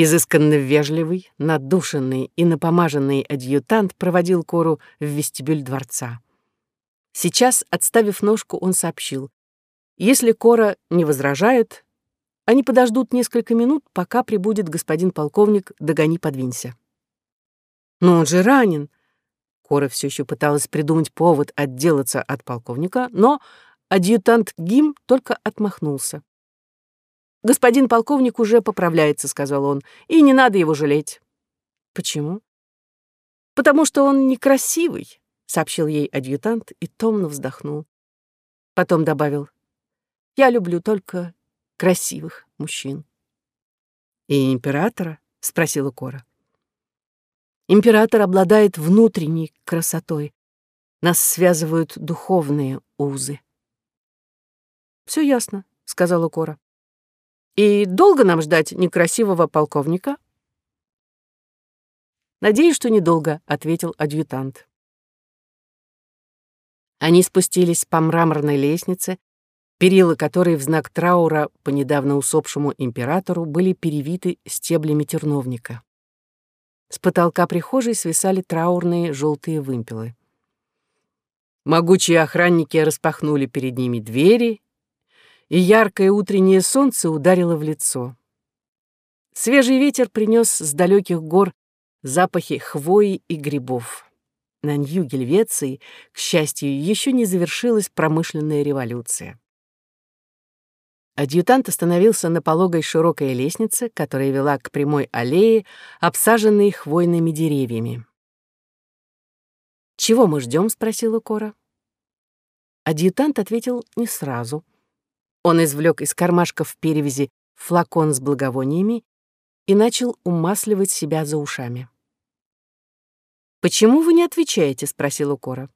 Изысканно вежливый, надушенный и напомаженный адъютант проводил Кору в вестибюль дворца. Сейчас, отставив ножку, он сообщил. Если Кора не возражает, они подождут несколько минут, пока прибудет господин полковник «Догони, подвинься». «Но он же ранен!» Кора все еще пыталась придумать повод отделаться от полковника, но адъютант Гим только отмахнулся. «Господин полковник уже поправляется», — сказал он, — «и не надо его жалеть». «Почему?» «Потому что он некрасивый», — сообщил ей адъютант и томно вздохнул. Потом добавил, «Я люблю только красивых мужчин». «И императора?» — спросила Кора. «Император обладает внутренней красотой. Нас связывают духовные узы». «Все ясно», — сказала Кора. И долго нам ждать некрасивого полковника? Надеюсь, что недолго, ответил адъютант. Они спустились по мраморной лестнице, перила которой в знак траура по недавно усопшему императору были перевиты стеблями терновника. С потолка прихожей свисали траурные желтые вымпелы. Могучие охранники распахнули перед ними двери, и яркое утреннее солнце ударило в лицо. Свежий ветер принес с далеких гор запахи хвои и грибов. На юге Гельвеции, к счастью, еще не завершилась промышленная революция. Адъютант остановился на пологой широкой лестнице, которая вела к прямой аллее, обсаженной хвойными деревьями. «Чего мы ждем? спросила Кора. Адъютант ответил не сразу — он извлек из кармашка в перевязи флакон с благовониями и начал умасливать себя за ушами. «Почему вы не отвечаете?» — спросила Кора.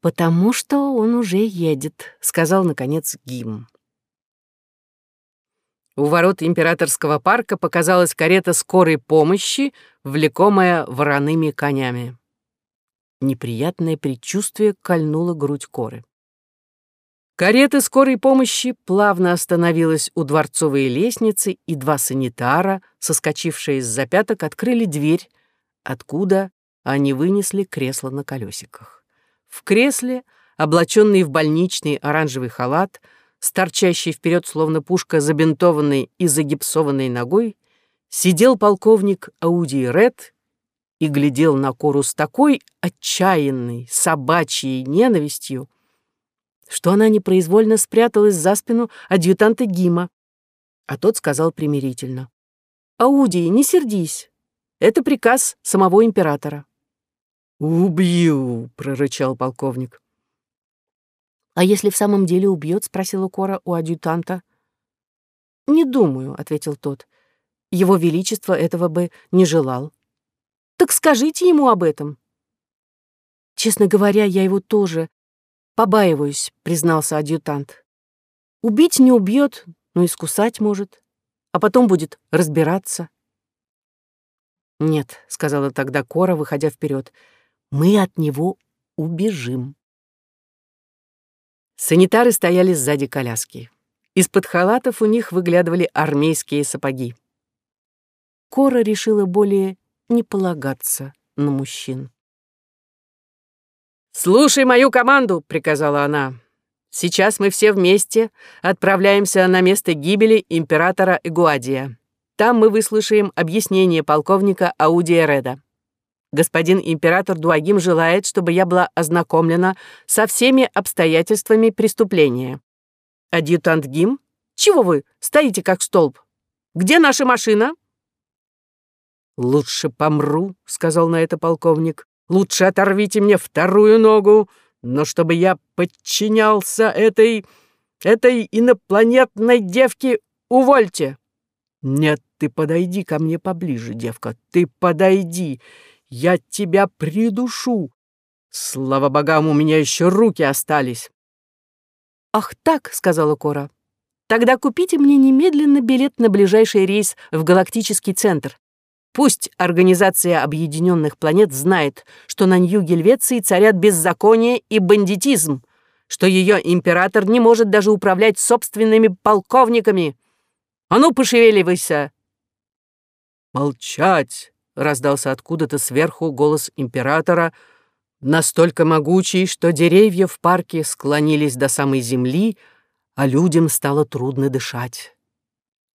«Потому что он уже едет», — сказал, наконец, Гим. У ворот императорского парка показалась карета скорой помощи, влекомая вороными конями. Неприятное предчувствие кольнуло грудь Коры. Карета скорой помощи плавно остановилась у дворцовой лестницы, и два санитара, соскочившие из запяток, открыли дверь, откуда они вынесли кресло на колесиках. В кресле, облаченный в больничный оранжевый халат, с торчащей вперед, словно пушка, забинтованной и загипсованной ногой, сидел полковник Ауди Ред и глядел на Кору с такой отчаянной собачьей ненавистью, что она непроизвольно спряталась за спину адъютанта Гима. А тот сказал примирительно. «Ауди, не сердись. Это приказ самого императора». «Убью!» — прорычал полковник. «А если в самом деле убьет?» — спросила Кора у адъютанта. «Не думаю», — ответил тот. «Его Величество этого бы не желал». «Так скажите ему об этом». «Честно говоря, я его тоже «Побаиваюсь», — признался адъютант. «Убить не убьет, но искусать может, а потом будет разбираться». «Нет», — сказала тогда Кора, выходя вперед, — «мы от него убежим». Санитары стояли сзади коляски. Из-под халатов у них выглядывали армейские сапоги. Кора решила более не полагаться на мужчин. «Слушай мою команду!» — приказала она. «Сейчас мы все вместе отправляемся на место гибели императора Игуадия. Там мы выслушаем объяснение полковника Аудия Реда. Господин император Дуагим желает, чтобы я была ознакомлена со всеми обстоятельствами преступления. Адъютант Гим, чего вы стоите как столб? Где наша машина?» «Лучше помру», — сказал на это полковник, Лучше оторвите мне вторую ногу, но чтобы я подчинялся этой... этой инопланетной девке, увольте!» «Нет, ты подойди ко мне поближе, девка, ты подойди, я тебя придушу. Слава богам, у меня еще руки остались». «Ах так», — сказала Кора, — «тогда купите мне немедленно билет на ближайший рейс в галактический центр. Пусть Организация Объединенных Планет знает, что на Нью-Гельвеции царят беззаконие и бандитизм, что ее император не может даже управлять собственными полковниками. А ну, пошевеливайся! «Молчать!» — раздался откуда-то сверху голос императора, настолько могучий, что деревья в парке склонились до самой земли, а людям стало трудно дышать.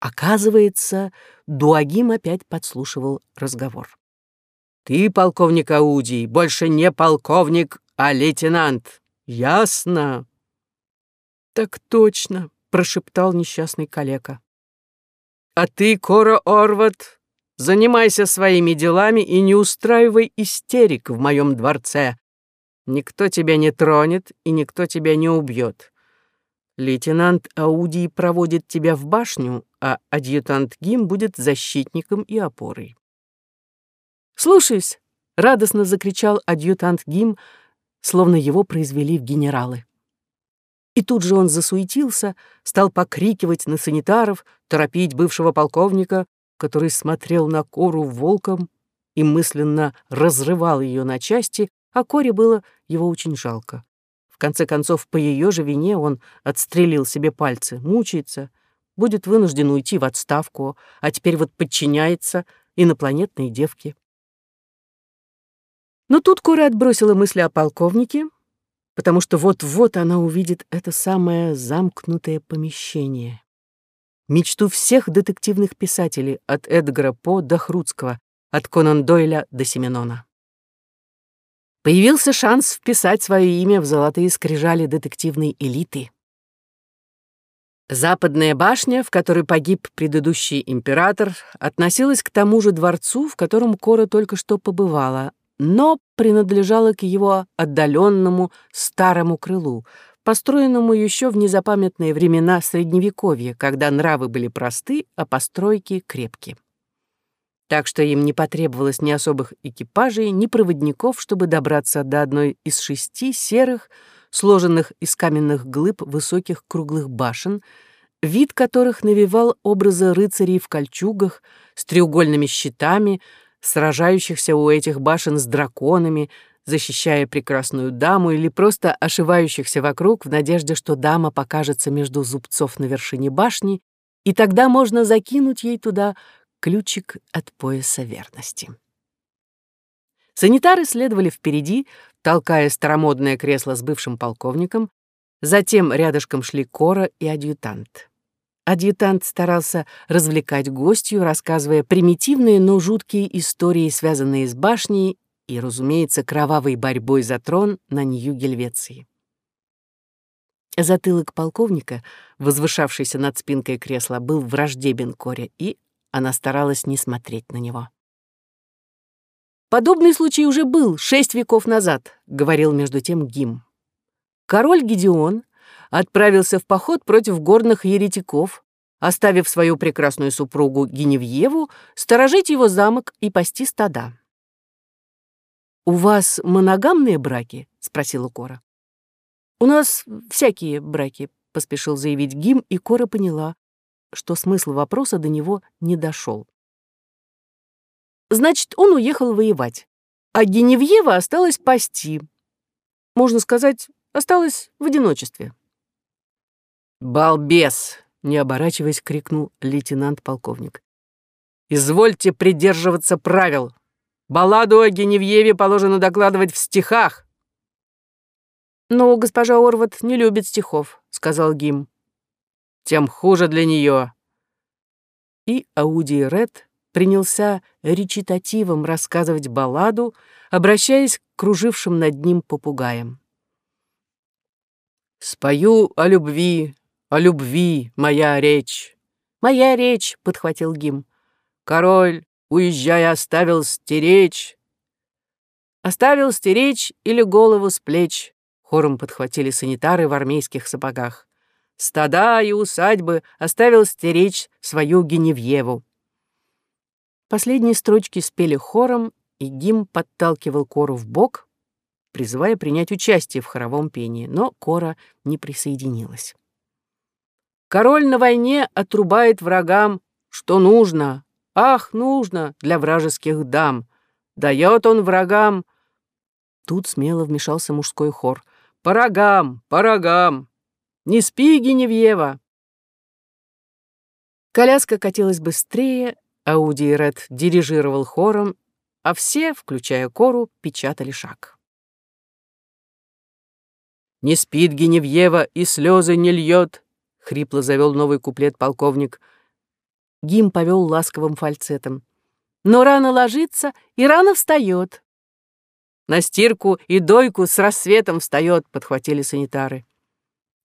Оказывается, Дуагим опять подслушивал разговор. «Ты, полковник Аудий, больше не полковник, а лейтенант. Ясно?» «Так точно», — прошептал несчастный калека. «А ты, Кора Орват, занимайся своими делами и не устраивай истерик в моем дворце. Никто тебя не тронет и никто тебя не убьет. Лейтенант Аудий проводит тебя в башню, а адъютант Гим будет защитником и опорой. «Слушаюсь!» — радостно закричал адъютант Гим, словно его произвели в генералы. И тут же он засуетился, стал покрикивать на санитаров, торопить бывшего полковника, который смотрел на Кору волком и мысленно разрывал ее на части, а Коре было его очень жалко. В конце концов, по ее же вине он отстрелил себе пальцы, мучается, будет вынужден уйти в отставку, а теперь вот подчиняется инопланетной девке. Но тут Кора отбросила мысли о полковнике, потому что вот-вот она увидит это самое замкнутое помещение. Мечту всех детективных писателей от Эдгара По до Хруцкого, от Конан Дойля до Семенона. Появился шанс вписать свое имя в золотые скрижали детективной элиты. Западная башня, в которой погиб предыдущий император, относилась к тому же дворцу, в котором Кора только что побывала, но принадлежала к его отдаленному старому крылу, построенному еще в незапамятные времена Средневековья, когда нравы были просты, а постройки крепки так что им не потребовалось ни особых экипажей, ни проводников, чтобы добраться до одной из шести серых, сложенных из каменных глыб высоких круглых башен, вид которых навевал образы рыцарей в кольчугах с треугольными щитами, сражающихся у этих башен с драконами, защищая прекрасную даму или просто ошивающихся вокруг в надежде, что дама покажется между зубцов на вершине башни, и тогда можно закинуть ей туда ключик от пояса верности. Санитары следовали впереди, толкая старомодное кресло с бывшим полковником, затем рядышком шли Кора и адъютант. Адъютант старался развлекать гостью, рассказывая примитивные, но жуткие истории, связанные с башней и, разумеется, кровавой борьбой за трон на Нью-Гельвеции. Затылок полковника, возвышавшийся над спинкой кресла, был враждебен Коре и она старалась не смотреть на него. «Подобный случай уже был шесть веков назад», — говорил между тем Гим. Король Гедеон отправился в поход против горных еретиков, оставив свою прекрасную супругу Геневьеву сторожить его замок и пасти стада. «У вас моногамные браки?» — спросила Кора. «У нас всякие браки», — поспешил заявить Гим, и Кора поняла, что смысл вопроса до него не дошел. Значит, он уехал воевать, а Геневьева осталась пасти. Можно сказать, осталась в одиночестве. «Балбес!» — не оборачиваясь, крикнул лейтенант-полковник. «Извольте придерживаться правил. Балладу о Геневьеве положено докладывать в стихах». «Но госпожа Орват не любит стихов», — сказал Гим тем хуже для нее. И Ауди Ред принялся речитативом рассказывать балладу, обращаясь к кружившим над ним попугаям. «Спою о любви, о любви, моя речь». «Моя речь», — подхватил Гим. «Король, уезжая, оставил стеречь». «Оставил стеречь или голову с плеч», — хором подхватили санитары в армейских сапогах стада и усадьбы оставил стеречь свою Геневьеву. Последние строчки спели хором, и Гим подталкивал Кору в бок, призывая принять участие в хоровом пении, но Кора не присоединилась. «Король на войне отрубает врагам, что нужно, ах, нужно для вражеских дам, дает он врагам...» Тут смело вмешался мужской хор. «По рогам, по рогам!» Не спи, Геневьева!» Коляска катилась быстрее, Ауди Ред дирижировал хором, а все, включая Кору, печатали шаг. «Не спит Геневьева и слезы не льет», — хрипло завел новый куплет полковник. Гим повел ласковым фальцетом. «Но рано ложится и рано встает». «На стирку и дойку с рассветом встает», — подхватили санитары.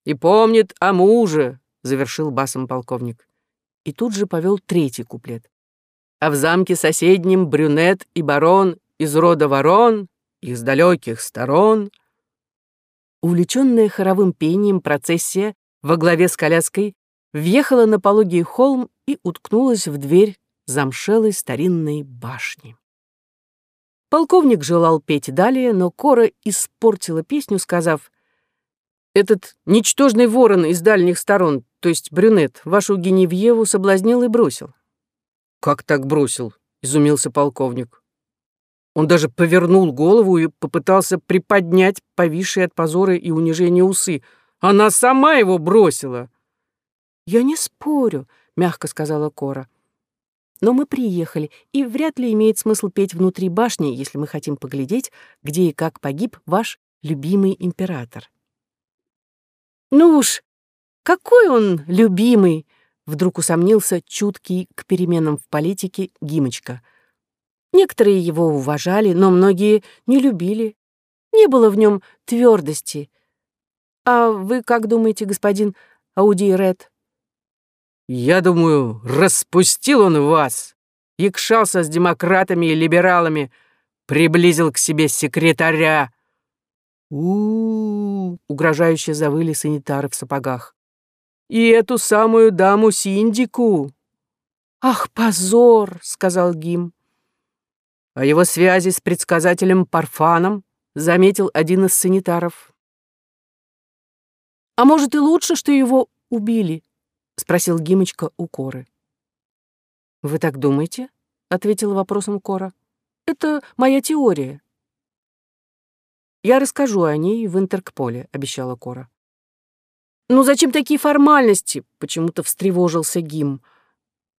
«И помнит о муже», — завершил басом полковник. И тут же повел третий куплет. «А в замке соседнем брюнет и барон из рода ворон, из далеких сторон». Увлеченная хоровым пением процессия во главе с коляской въехала на пологий холм и уткнулась в дверь замшелой старинной башни. Полковник желал петь далее, но Кора испортила песню, сказав, «Этот ничтожный ворон из дальних сторон, то есть брюнет, вашу Геневьеву соблазнил и бросил». «Как так бросил?» — изумился полковник. Он даже повернул голову и попытался приподнять повисшие от позора и унижения усы. Она сама его бросила. «Я не спорю», — мягко сказала Кора. «Но мы приехали, и вряд ли имеет смысл петь внутри башни, если мы хотим поглядеть, где и как погиб ваш любимый император». «Ну уж, какой он любимый!» — вдруг усомнился чуткий к переменам в политике Гимочка. Некоторые его уважали, но многие не любили. Не было в нем твердости. А вы как думаете, господин Ауди Ред? Я думаю, распустил он вас, якшался с демократами и либералами, приблизил к себе секретаря. У, -у, -у угрожающе завыли санитары в сапогах. И эту самую даму Синдику. Ах, позор, сказал Гим. О его связи с предсказателем Парфаном заметил один из санитаров. А может и лучше, что его убили, — спросил Гимочка у Коры. «Вы так думаете?» — ответила вопросом Кора. «Это моя теория». «Я расскажу о ней в Интеркполе», — обещала Кора. «Ну зачем такие формальности?» — почему-то встревожился Гим.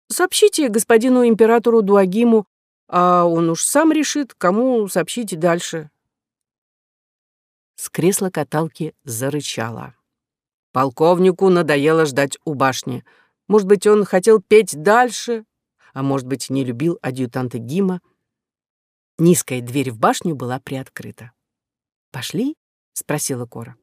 «Сообщите господину императору Дуагиму, а он уж сам решит, кому сообщите дальше». С кресла каталки зарычала. Полковнику надоело ждать у башни. Может быть, он хотел петь дальше, а может быть, не любил адъютанта Гима. Низкая дверь в башню была приоткрыта. «Пошли?» — спросила Кора.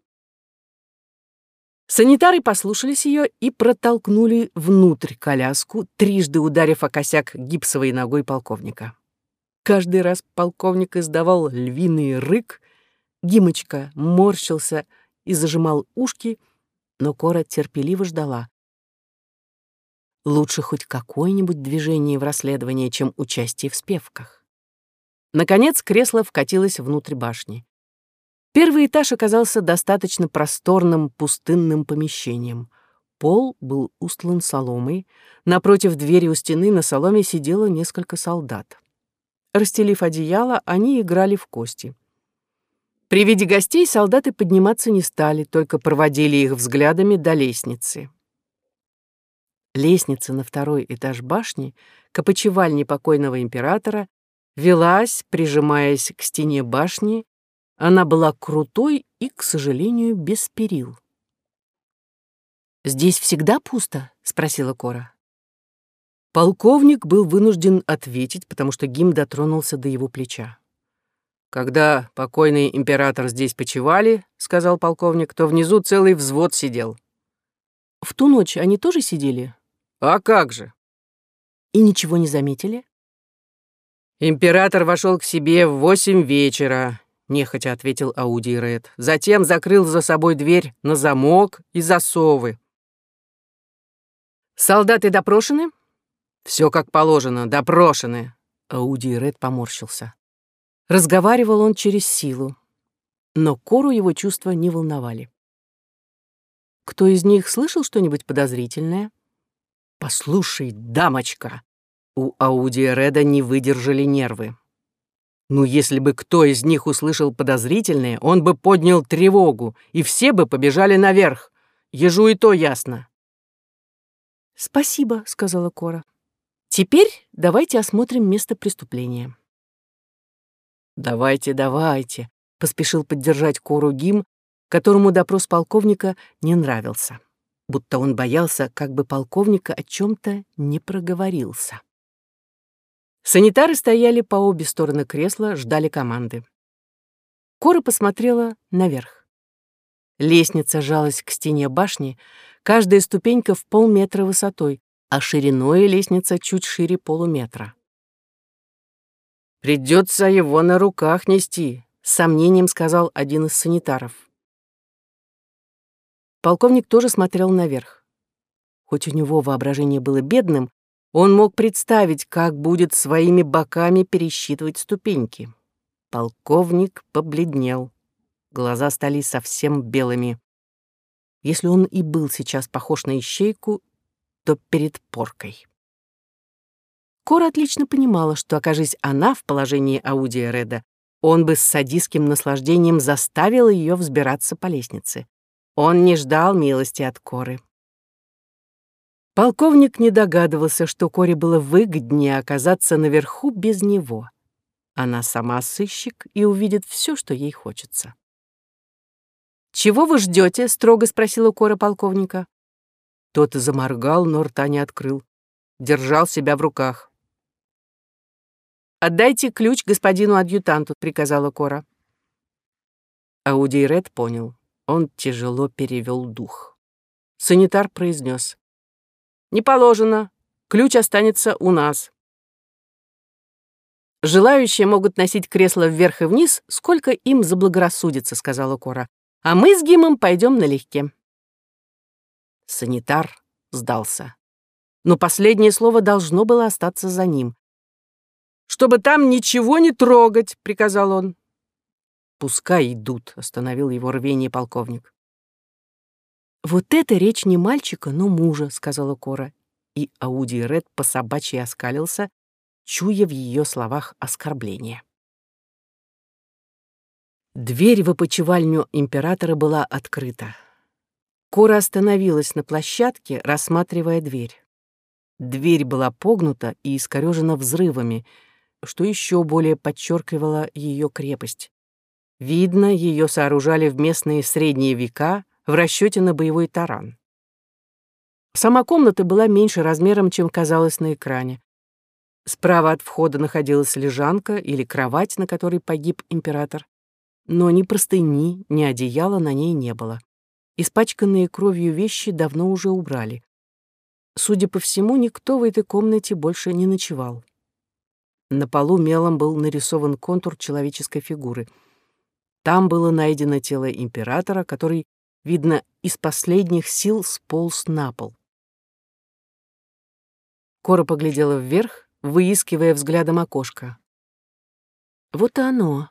Санитары послушались ее и протолкнули внутрь коляску, трижды ударив о косяк гипсовой ногой полковника. Каждый раз полковник издавал львиный рык, Гимочка морщился и зажимал ушки, но Кора терпеливо ждала. Лучше хоть какое-нибудь движение в расследовании, чем участие в спевках. Наконец кресло вкатилось внутрь башни. Первый этаж оказался достаточно просторным пустынным помещением. Пол был устлан соломой. Напротив двери у стены на соломе сидело несколько солдат. Расстелив одеяло, они играли в кости. При виде гостей солдаты подниматься не стали, только проводили их взглядами до лестницы. Лестница на второй этаж башни, к опочивальне покойного императора, велась, прижимаясь к стене башни. Она была крутой и, к сожалению, без перил. «Здесь всегда пусто?» — спросила Кора. Полковник был вынужден ответить, потому что Гим дотронулся до его плеча. «Когда покойный император здесь почивали, — сказал полковник, — то внизу целый взвод сидел». «В ту ночь они тоже сидели?» «А как же?» «И ничего не заметили?» «Император вошел к себе в восемь вечера», — нехотя ответил Ауди Ред. «Затем закрыл за собой дверь на замок и засовы». «Солдаты допрошены?» «Все как положено, допрошены», — Ауди Ред поморщился. Разговаривал он через силу, но Кору его чувства не волновали. Кто из них слышал что-нибудь подозрительное? «Послушай, дамочка!» У Ауди Реда не выдержали нервы. Ну, если бы кто из них услышал подозрительное, он бы поднял тревогу, и все бы побежали наверх. Ежу и то ясно. «Спасибо», — сказала Кора. Теперь давайте осмотрим место преступления. «Давайте, давайте», — поспешил поддержать Кору Гим, которому допрос полковника не нравился, будто он боялся, как бы полковника о чем то не проговорился. Санитары стояли по обе стороны кресла, ждали команды. Кора посмотрела наверх. Лестница жалась к стене башни, каждая ступенька в полметра высотой, а шириной лестница чуть шире полуметра. «Придется его на руках нести», — с сомнением сказал один из санитаров. Полковник тоже смотрел наверх. Хоть у него воображение было бедным, он мог представить, как будет своими боками пересчитывать ступеньки. Полковник побледнел. Глаза стали совсем белыми. Если он и был сейчас похож на ищейку, то перед поркой. Кора отлично понимала, что, окажись она в положении Аудия Реда, он бы с садистским наслаждением заставил ее взбираться по лестнице. Он не ждал милости от Коры. Полковник не догадывался, что Коре было выгоднее оказаться наверху без него. Она сама сыщик и увидит все, что ей хочется. «Чего вы ждете? строго спросила Кора полковника. Тот заморгал, но рта не открыл. Держал себя в руках. «Отдайте ключ господину адъютанту», — приказала Кора. Аудий Ред понял. Он тяжело перевел дух. Санитар произнес. «Не положено. Ключ останется у нас». «Желающие могут носить кресло вверх и вниз, сколько им заблагорассудится», — сказала Кора. «А мы с Гимом пойдем налегке». Санитар сдался. Но последнее слово должно было остаться за ним чтобы там ничего не трогать», — приказал он. «Пускай идут», — остановил его рвение полковник. «Вот это речь не мальчика, но мужа», — сказала Кора. И Ауди Ред по собачьи оскалился, чуя в ее словах оскорбление. Дверь в опочивальню императора была открыта. Кора остановилась на площадке, рассматривая дверь. Дверь была погнута и искорежена взрывами — что еще более подчеркивало ее крепость. Видно, ее сооружали в местные средние века в расчете на боевой таран. Сама комната была меньше размером, чем казалось на экране. Справа от входа находилась лежанка или кровать, на которой погиб император. Но ни простыни, ни одеяла на ней не было. Испачканные кровью вещи давно уже убрали. Судя по всему, никто в этой комнате больше не ночевал. На полу мелом был нарисован контур человеческой фигуры. Там было найдено тело императора, который, видно, из последних сил сполз на пол. Кора поглядела вверх, выискивая взглядом окошко. Вот и оно.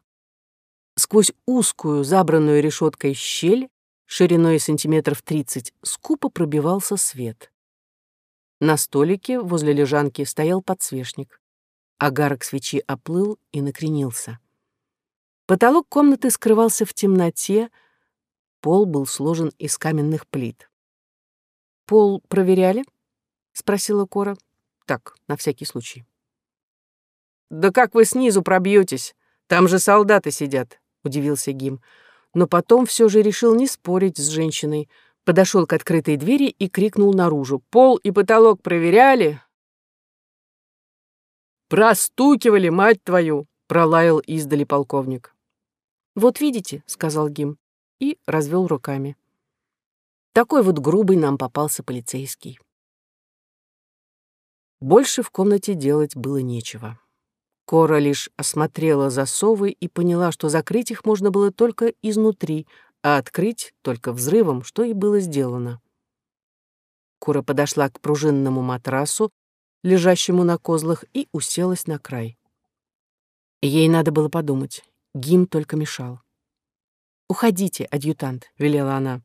Сквозь узкую, забранную решеткой щель, шириной сантиметров тридцать, скупо пробивался свет. На столике возле лежанки стоял подсвечник. Агарок свечи оплыл и накренился. Потолок комнаты скрывался в темноте, пол был сложен из каменных плит. «Пол проверяли?» — спросила Кора. «Так, на всякий случай». «Да как вы снизу пробьетесь? Там же солдаты сидят», — удивился Гим. Но потом все же решил не спорить с женщиной, подошел к открытой двери и крикнул наружу. «Пол и потолок проверяли? «Простукивали, мать твою!» — пролаял издали полковник. «Вот видите», — сказал Гим и развел руками. Такой вот грубый нам попался полицейский. Больше в комнате делать было нечего. Кора лишь осмотрела засовы и поняла, что закрыть их можно было только изнутри, а открыть только взрывом, что и было сделано. Кора подошла к пружинному матрасу, лежащему на козлах, и уселась на край. Ей надо было подумать. Гим только мешал. «Уходите, адъютант», — велела она.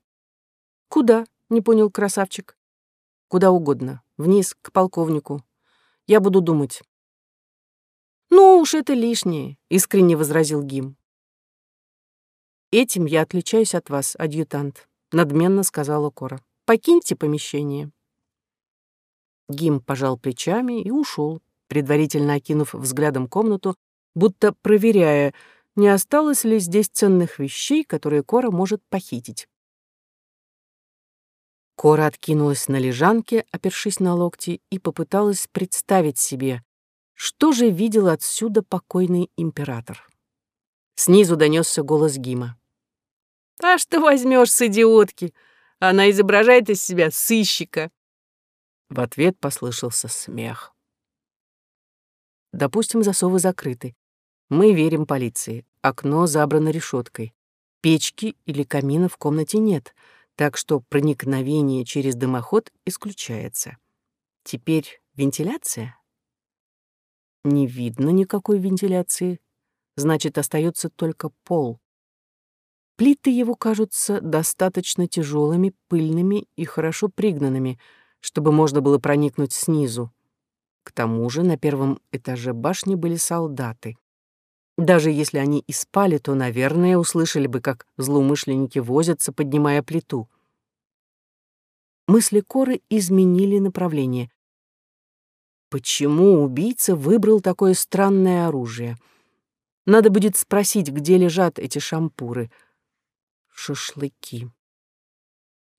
«Куда?» — не понял красавчик. «Куда угодно. Вниз, к полковнику. Я буду думать». «Ну уж это лишнее», — искренне возразил Гим. «Этим я отличаюсь от вас, адъютант», — надменно сказала Кора. «Покиньте помещение». Гим пожал плечами и ушел, предварительно окинув взглядом комнату, будто проверяя, не осталось ли здесь ценных вещей, которые Кора может похитить. Кора откинулась на лежанке, опершись на локти, и попыталась представить себе, что же видел отсюда покойный император. Снизу донесся голос Гима. «А что возьмешь с идиотки? Она изображает из себя сыщика». В ответ послышался смех. Допустим, засовы закрыты. Мы верим полиции. Окно забрано решеткой. Печки или камина в комнате нет, так что проникновение через дымоход исключается. Теперь вентиляция? Не видно никакой вентиляции. Значит, остается только пол. Плиты его кажутся достаточно тяжелыми, пыльными и хорошо пригнанными, чтобы можно было проникнуть снизу. К тому же на первом этаже башни были солдаты. Даже если они и спали, то, наверное, услышали бы, как злоумышленники возятся, поднимая плиту. Мысли Коры изменили направление. Почему убийца выбрал такое странное оружие? Надо будет спросить, где лежат эти шампуры. Шашлыки.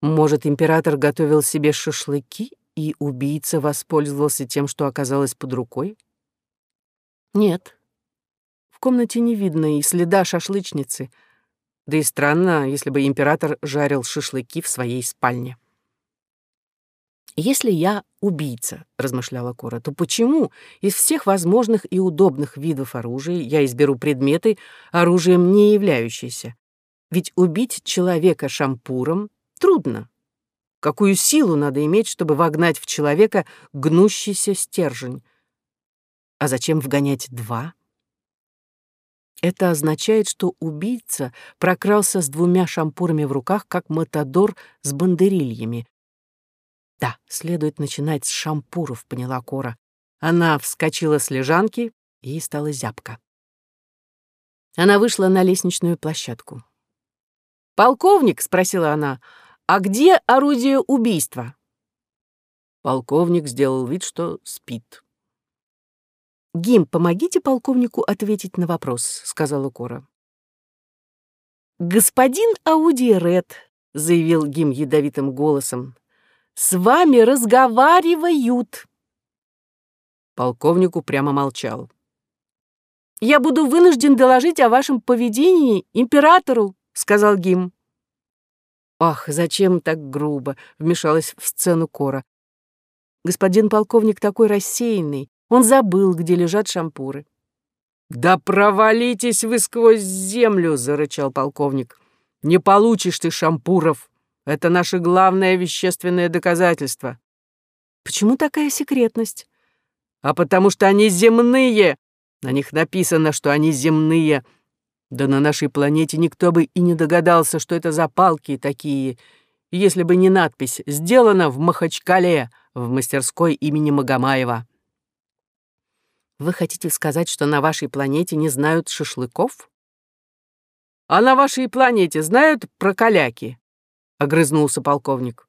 Может, император готовил себе шашлыки, и убийца воспользовался тем, что оказалось под рукой? Нет, комнате не видно и следа шашлычницы. Да и странно, если бы император жарил шашлыки в своей спальне. «Если я убийца», — размышляла Кора, «то почему из всех возможных и удобных видов оружия я изберу предметы, оружием не являющиеся? Ведь убить человека шампуром трудно. Какую силу надо иметь, чтобы вогнать в человека гнущийся стержень? А зачем вгонять два?» Это означает, что убийца прокрался с двумя шампурами в руках, как матадор с бандерильями. Да, следует начинать с шампуров, поняла Кора. Она вскочила с лежанки, и стала зябко. Она вышла на лестничную площадку. «Полковник?» — спросила она. «А где орудие убийства?» Полковник сделал вид, что спит. «Гим, помогите полковнику ответить на вопрос», — сказала Кора. «Господин Ауди Ред», — заявил Гим ядовитым голосом, — «с вами разговаривают». Полковник упрямо молчал. «Я буду вынужден доложить о вашем поведении императору», — сказал Гим. «Ах, зачем так грубо?» — вмешалась в сцену Кора. «Господин полковник такой рассеянный, он забыл, где лежат шампуры. «Да провалитесь вы сквозь землю!» — зарычал полковник. «Не получишь ты шампуров. Это наше главное вещественное доказательство». «Почему такая секретность?» «А потому что они земные! На них написано, что они земные. Да на нашей планете никто бы и не догадался, что это за палки такие, если бы не надпись «Сделано в Махачкале» в мастерской имени Магомаева». Вы хотите сказать, что на вашей планете не знают шашлыков? А на вашей планете знают про каляки? Огрызнулся полковник.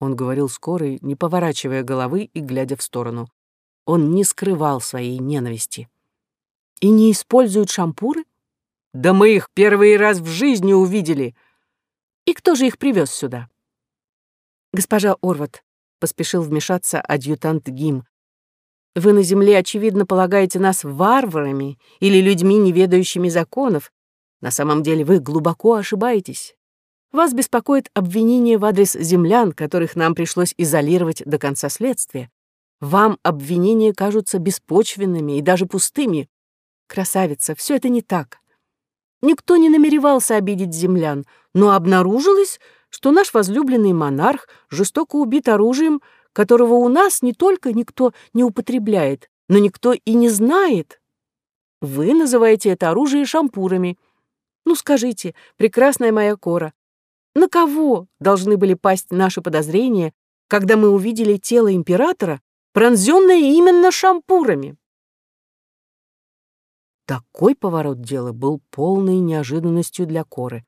Он говорил скоро, не поворачивая головы и глядя в сторону. Он не скрывал своей ненависти. И не используют шампуры? Да мы их первый раз в жизни увидели. И кто же их привез сюда? Госпожа Орват, поспешил вмешаться адъютант Гим, вы на земле, очевидно, полагаете нас варварами или людьми, не ведающими законов. На самом деле вы глубоко ошибаетесь. Вас беспокоит обвинение в адрес землян, которых нам пришлось изолировать до конца следствия. Вам обвинения кажутся беспочвенными и даже пустыми. Красавица, все это не так. Никто не намеревался обидеть землян, но обнаружилось, что наш возлюбленный монарх жестоко убит оружием, которого у нас не только никто не употребляет, но никто и не знает. Вы называете это оружие шампурами. Ну скажите, прекрасная моя кора, на кого должны были пасть наши подозрения, когда мы увидели тело императора, пронзенное именно шампурами? Такой поворот дела был полной неожиданностью для Коры.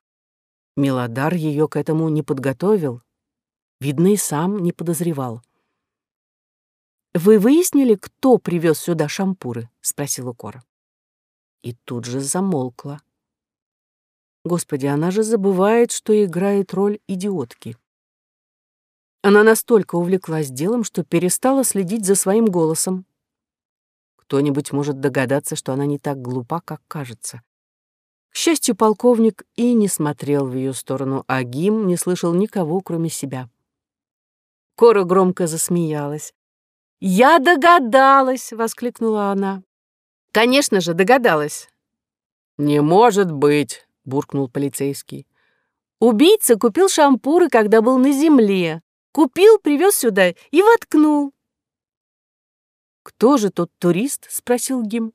Милодар ее к этому не подготовил. Видно, и сам не подозревал. «Вы выяснили, кто привез сюда шампуры?» — спросила Кора. И тут же замолкла. Господи, она же забывает, что играет роль идиотки. Она настолько увлеклась делом, что перестала следить за своим голосом. Кто-нибудь может догадаться, что она не так глупа, как кажется. К счастью, полковник и не смотрел в ее сторону, а Гим не слышал никого, кроме себя. Кора громко засмеялась. «Я догадалась!» — воскликнула она. «Конечно же, догадалась!» «Не может быть!» — буркнул полицейский. «Убийца купил шампуры, когда был на земле. Купил, привез сюда и воткнул». «Кто же тот турист?» — спросил Гим.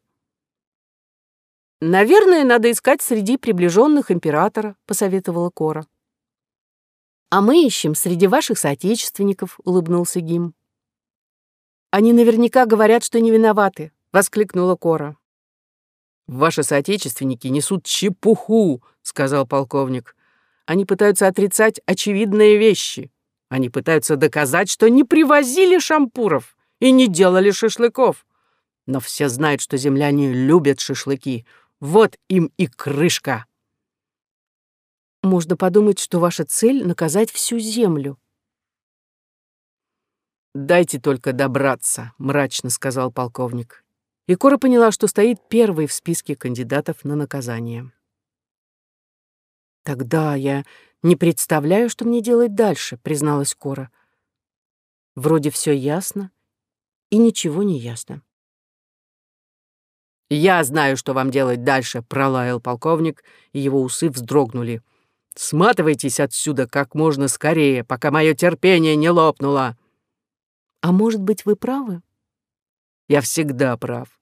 «Наверное, надо искать среди приближенных императора», — посоветовала Кора. «А мы ищем среди ваших соотечественников», — улыбнулся Гим. «Они наверняка говорят, что не виноваты», — воскликнула Кора. «Ваши соотечественники несут чепуху», — сказал полковник. «Они пытаются отрицать очевидные вещи. Они пытаются доказать, что не привозили шампуров и не делали шашлыков. Но все знают, что земляне любят шашлыки. Вот им и крышка. Можно подумать, что ваша цель — наказать всю землю. «Дайте только добраться», — мрачно сказал полковник. И Кора поняла, что стоит первой в списке кандидатов на наказание. «Тогда я не представляю, что мне делать дальше», — призналась Кора. «Вроде все ясно, и ничего не ясно». «Я знаю, что вам делать дальше», — пролаял полковник, и его усы вздрогнули. «Сматывайтесь отсюда как можно скорее, пока мое терпение не лопнуло». «А может быть, вы правы?» «Я всегда прав».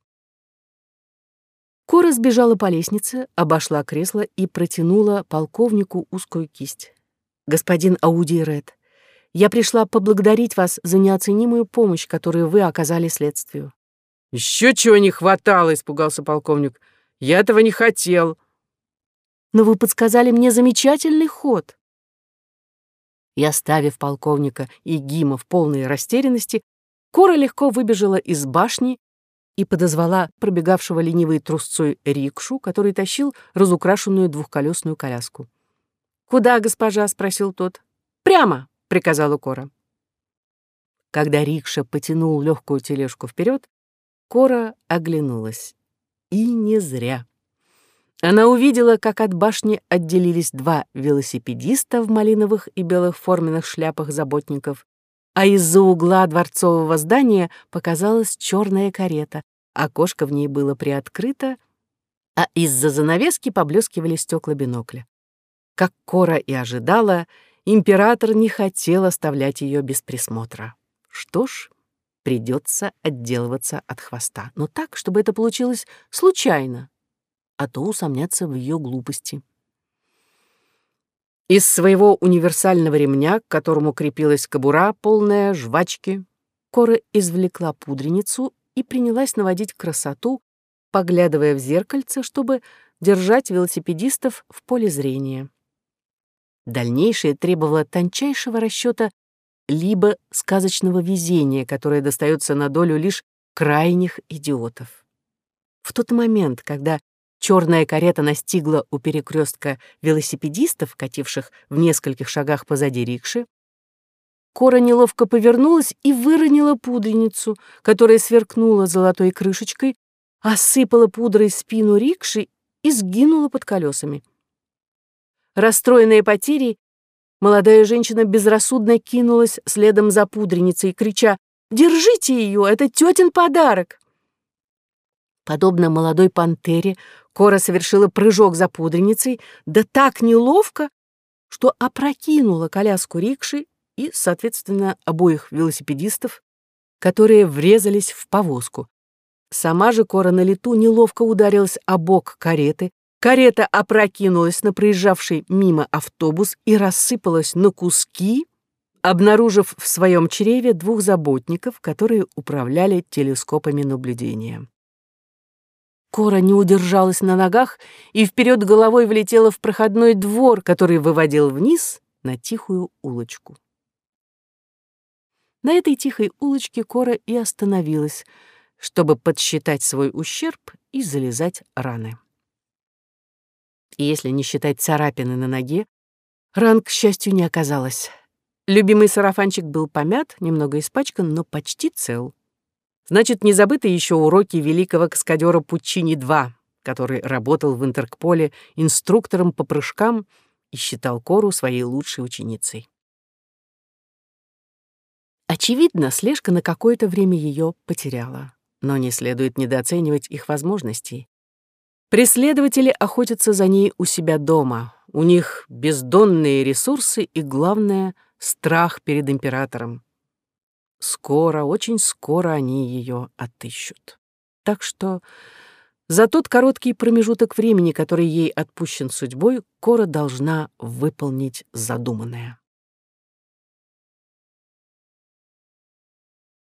Кора сбежала по лестнице, обошла кресло и протянула полковнику узкую кисть. «Господин Ауди Ред, я пришла поблагодарить вас за неоценимую помощь, которую вы оказали следствию. Еще чего не хватало, испугался полковник. Я этого не хотел. Но вы подсказали мне замечательный ход. И оставив полковника и Гима в полной растерянности, Кора легко выбежала из башни и подозвала пробегавшего ленивой трусцой рикшу, который тащил разукрашенную двухколесную коляску. «Куда, госпожа?» — спросил тот. «Прямо!» — приказала Кора. Когда рикша потянул легкую тележку вперед, Кора оглянулась. И не зря. Она увидела, как от башни отделились два велосипедиста в малиновых и белых форменных шляпах заботников, а из-за угла дворцового здания показалась черная карета, окошко в ней было приоткрыто, а из-за занавески поблескивали стекла бинокля. Как Кора и ожидала, император не хотел оставлять ее без присмотра. Что ж, придется отделываться от хвоста, но так, чтобы это получилось случайно, а то усомняться в ее глупости. Из своего универсального ремня, к которому крепилась кобура, полная жвачки, Кора извлекла пудреницу и принялась наводить красоту, поглядывая в зеркальце, чтобы держать велосипедистов в поле зрения. Дальнейшее требовало тончайшего расчета либо сказочного везения, которое достается на долю лишь крайних идиотов. В тот момент, когда черная карета настигла у перекрестка велосипедистов, кативших в нескольких шагах позади рикши, Кора неловко повернулась и выронила пудреницу, которая сверкнула золотой крышечкой, осыпала пудрой спину рикши и сгинула под колесами. Расстроенная потерей, Молодая женщина безрассудно кинулась следом за пудреницей, крича «Держите ее, это тетин подарок!» Подобно молодой пантере, Кора совершила прыжок за пудреницей, да так неловко, что опрокинула коляску рикши и, соответственно, обоих велосипедистов, которые врезались в повозку. Сама же Кора на лету неловко ударилась о бок кареты, Карета опрокинулась на проезжавший мимо автобус и рассыпалась на куски, обнаружив в своем чреве двух заботников, которые управляли телескопами наблюдения. Кора не удержалась на ногах и вперед головой влетела в проходной двор, который выводил вниз на тихую улочку. На этой тихой улочке Кора и остановилась, чтобы подсчитать свой ущерб и залезать раны. И если не считать царапины на ноге, ран, к счастью, не оказалось. Любимый сарафанчик был помят, немного испачкан, но почти цел. Значит, не забыты еще уроки великого каскадера Пучини-2, который работал в Интеркполе инструктором по прыжкам и считал Кору своей лучшей ученицей. Очевидно, слежка на какое-то время ее потеряла, но не следует недооценивать их возможностей. Преследователи охотятся за ней у себя дома. У них бездонные ресурсы и, главное, страх перед императором. Скоро, очень скоро они ее отыщут. Так что за тот короткий промежуток времени, который ей отпущен судьбой, Кора должна выполнить задуманное.